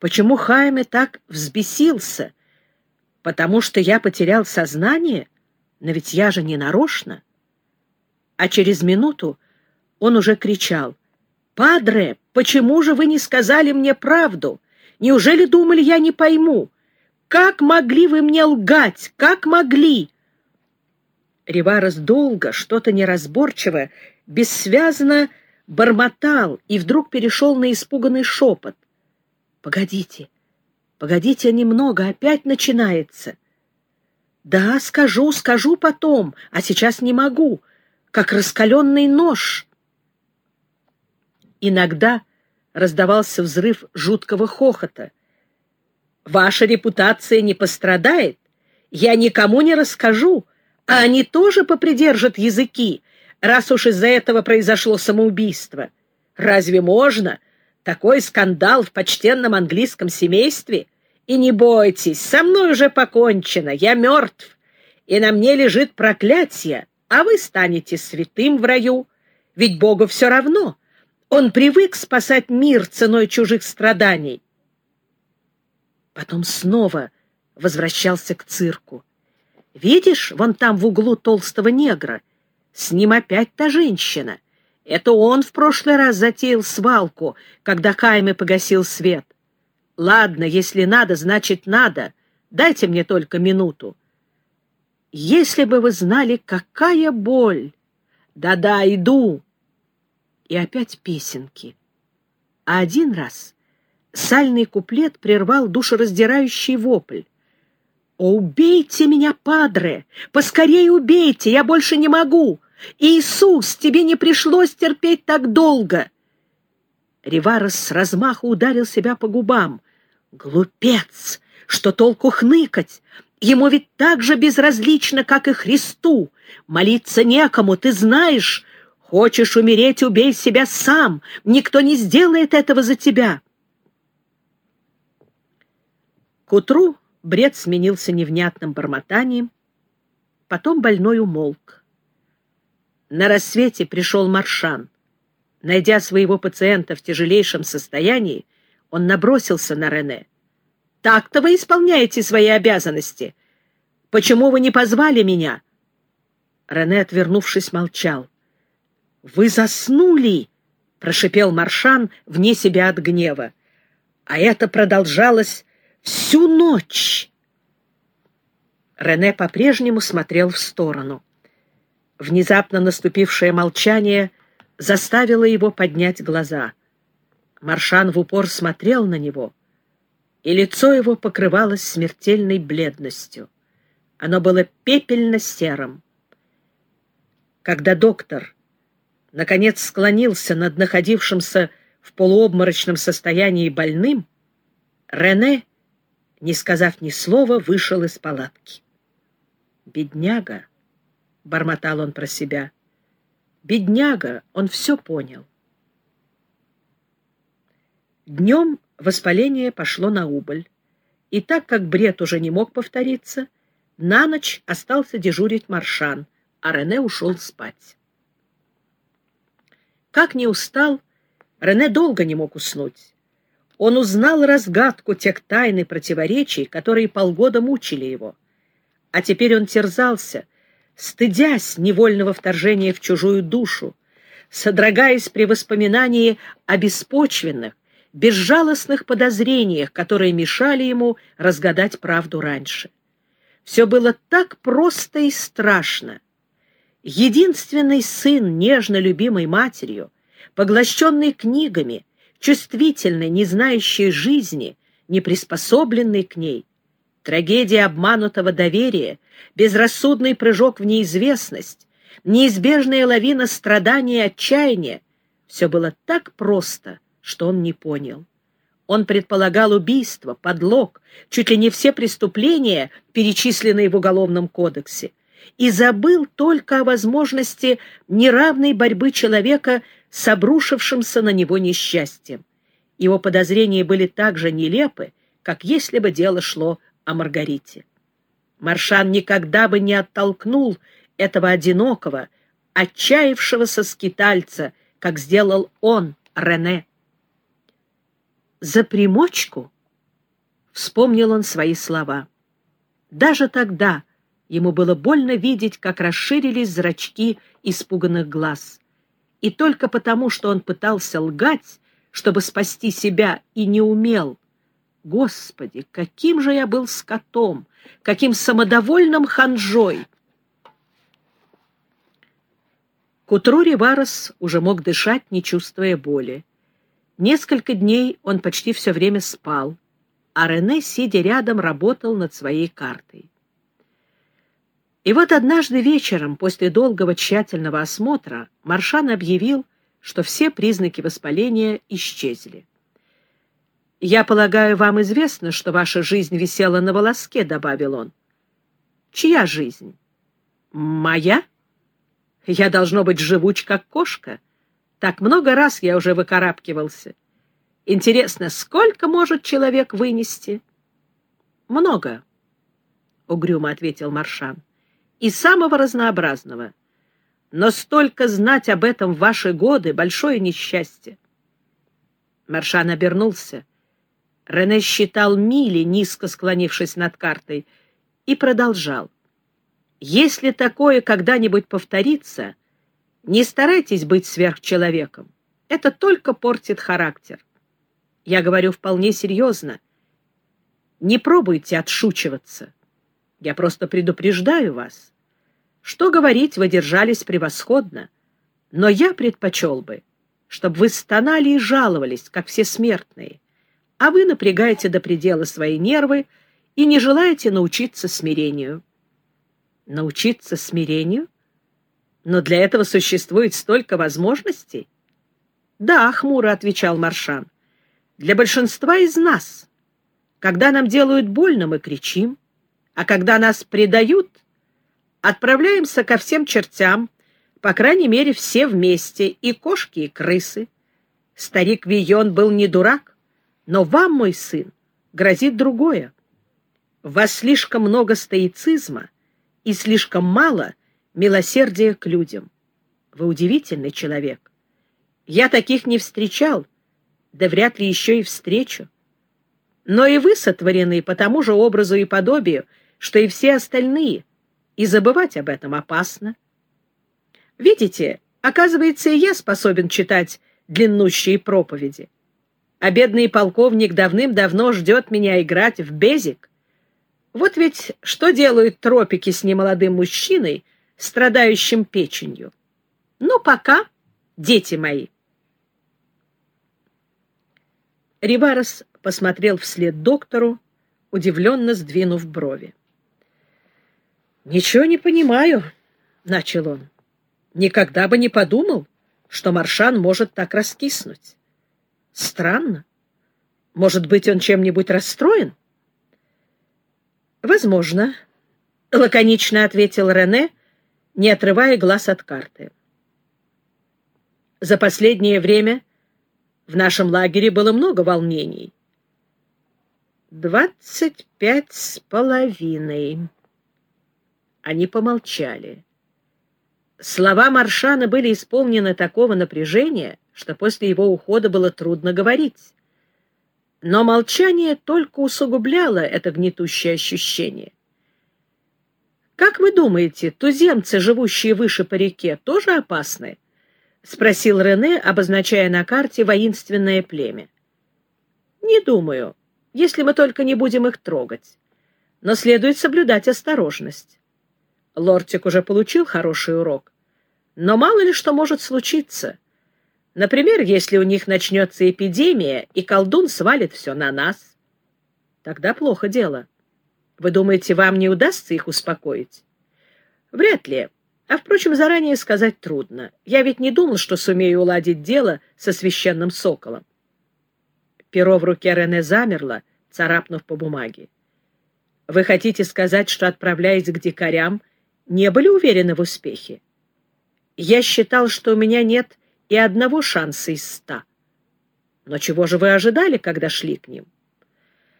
почему Хайме так взбесился? Потому что я потерял сознание? Но ведь я же не нарочно. А через минуту он уже кричал. «Падре, почему же вы не сказали мне правду? Неужели думали, я не пойму? Как могли вы мне лгать? Как могли?» Риварес долго, что-то неразборчиво, бессвязно бормотал и вдруг перешел на испуганный шепот. «Погодите, погодите немного, опять начинается». «Да, скажу, скажу потом, а сейчас не могу, как раскаленный нож». Иногда раздавался взрыв жуткого хохота. «Ваша репутация не пострадает, я никому не расскажу, а они тоже попридержат языки, раз уж из-за этого произошло самоубийство. Разве можно? Такой скандал в почтенном английском семействе? И не бойтесь, со мной уже покончено, я мертв, и на мне лежит проклятие, а вы станете святым в раю, ведь Богу все равно. Он привык спасать мир ценой чужих страданий. Потом снова возвращался к цирку. Видишь, вон там в углу толстого негра? С ним опять та женщина. Это он в прошлый раз затеял свалку, когда Кайме погасил свет. Ладно, если надо, значит надо. Дайте мне только минуту. Если бы вы знали, какая боль! Да-да, иду. И опять песенки. А один раз сальный куплет прервал душераздирающий вопль. «Убейте меня, падре! Поскорее убейте! Я больше не могу! Иисус, тебе не пришлось терпеть так долго!» Риварес с размаху ударил себя по губам. «Глупец! Что толку хныкать? Ему ведь так же безразлично, как и Христу. Молиться некому, ты знаешь. Хочешь умереть, убей себя сам. Никто не сделает этого за тебя». К утру Бред сменился невнятным бормотанием, потом больной умолк. На рассвете пришел Маршан. Найдя своего пациента в тяжелейшем состоянии, он набросился на Рене. «Так-то вы исполняете свои обязанности. Почему вы не позвали меня?» Рене, отвернувшись, молчал. «Вы заснули!» — прошипел Маршан вне себя от гнева. А это продолжалось Всю ночь!» Рене по-прежнему смотрел в сторону. Внезапно наступившее молчание заставило его поднять глаза. Маршан в упор смотрел на него, и лицо его покрывалось смертельной бледностью. Оно было пепельно-серым. Когда доктор, наконец, склонился над находившимся в полуобморочном состоянии больным, Рене не сказав ни слова, вышел из палатки. «Бедняга!» — бормотал он про себя. «Бедняга!» — он все понял. Днем воспаление пошло на убыль, и так как бред уже не мог повториться, на ночь остался дежурить Маршан, а Рене ушел спать. Как не устал, Рене долго не мог уснуть он узнал разгадку тех тайн противоречий, которые полгода мучили его. А теперь он терзался, стыдясь невольного вторжения в чужую душу, содрогаясь при воспоминании о беспочвенных, безжалостных подозрениях, которые мешали ему разгадать правду раньше. Все было так просто и страшно. Единственный сын, нежно любимой матерью, поглощенный книгами, чувствительной, не знающей жизни, не приспособленной к ней. Трагедия обманутого доверия, безрассудный прыжок в неизвестность, неизбежная лавина страданий и отчаяния — все было так просто, что он не понял. Он предполагал убийство, подлог, чуть ли не все преступления, перечисленные в Уголовном кодексе, и забыл только о возможности неравной борьбы человека с обрушившимся на него несчастьем. Его подозрения были так же нелепы, как если бы дело шло о Маргарите. Маршан никогда бы не оттолкнул этого одинокого, отчаявшегося скитальца, как сделал он, Рене. За примочку вспомнил он свои слова. Даже тогда ему было больно видеть, как расширились зрачки испуганных глаз. И только потому, что он пытался лгать, чтобы спасти себя, и не умел. Господи, каким же я был скотом, каким самодовольным ханжой! К утру Риварос уже мог дышать, не чувствуя боли. Несколько дней он почти все время спал, а Рене, сидя рядом, работал над своей картой. И вот однажды вечером, после долгого тщательного осмотра, Маршан объявил, что все признаки воспаления исчезли. «Я полагаю, вам известно, что ваша жизнь висела на волоске», — добавил он. «Чья жизнь?» «Моя?» Я, должно быть, живуч, как кошка. Так много раз я уже выкарабкивался. Интересно, сколько может человек вынести? Много, — угрюмо ответил Маршан. И самого разнообразного. Но столько знать об этом в ваши годы — большое несчастье. Маршан обернулся. Рене считал мили, низко склонившись над картой, и продолжал. Если такое когда-нибудь повторится, не старайтесь быть сверхчеловеком. Это только портит характер. Я говорю вполне серьезно. Не пробуйте отшучиваться. Я просто предупреждаю вас. Что говорить, вы держались превосходно. Но я предпочел бы, чтобы вы стонали и жаловались, как все смертные, а вы напрягаете до предела свои нервы и не желаете научиться смирению. Научиться смирению? Но для этого существует столько возможностей. Да, хмуро отвечал Маршан. Для большинства из нас. Когда нам делают больно, мы кричим, а когда нас предают, отправляемся ко всем чертям, по крайней мере, все вместе, и кошки, и крысы. Старик Вион был не дурак, но вам, мой сын, грозит другое. В вас слишком много стоицизма, и слишком мало милосердия к людям. Вы удивительный человек. Я таких не встречал, да вряд ли еще и встречу. Но и вы сотворены по тому же образу и подобию, что и все остальные, и забывать об этом опасно. Видите, оказывается, и я способен читать длиннущие проповеди. А бедный полковник давным-давно ждет меня играть в безик. Вот ведь что делают тропики с немолодым мужчиной, страдающим печенью? Ну, пока, дети мои. Риварес посмотрел вслед доктору, удивленно сдвинув брови. «Ничего не понимаю», — начал он. «Никогда бы не подумал, что Маршан может так раскиснуть. Странно. Может быть, он чем-нибудь расстроен?» «Возможно», — лаконично ответил Рене, не отрывая глаз от карты. «За последнее время в нашем лагере было много волнений». «Двадцать пять с половиной». Они помолчали. Слова Маршана были исполнены такого напряжения, что после его ухода было трудно говорить. Но молчание только усугубляло это гнетущее ощущение. «Как вы думаете, туземцы, живущие выше по реке, тоже опасны?» — спросил Рене, обозначая на карте воинственное племя. «Не думаю, если мы только не будем их трогать. Но следует соблюдать осторожность. Лортик уже получил хороший урок, но мало ли что может случиться». Например, если у них начнется эпидемия, и колдун свалит все на нас. Тогда плохо дело. Вы думаете, вам не удастся их успокоить? Вряд ли. А, впрочем, заранее сказать трудно. Я ведь не думал, что сумею уладить дело со священным соколом. Перо в руке Рене замерло, царапнув по бумаге. Вы хотите сказать, что, отправляясь к дикарям, не были уверены в успехе? Я считал, что у меня нет и одного шанса из ста. Но чего же вы ожидали, когда шли к ним?